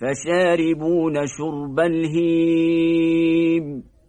فشاربون شرب الهيم